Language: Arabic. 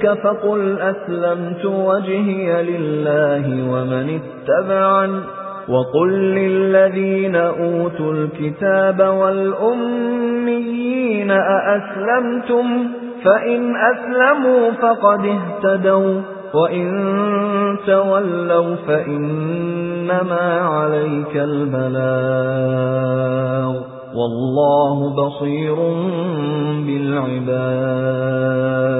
حاجوك فقل أسلمت وجهي لله ومن اتبعن وقل للذين أوتوا الكتاب والأميين أأسلمتم فإن أسلموا فقد اهتدوا وإن تولوا فإنما عليك البلاغ والله بصير بالعباد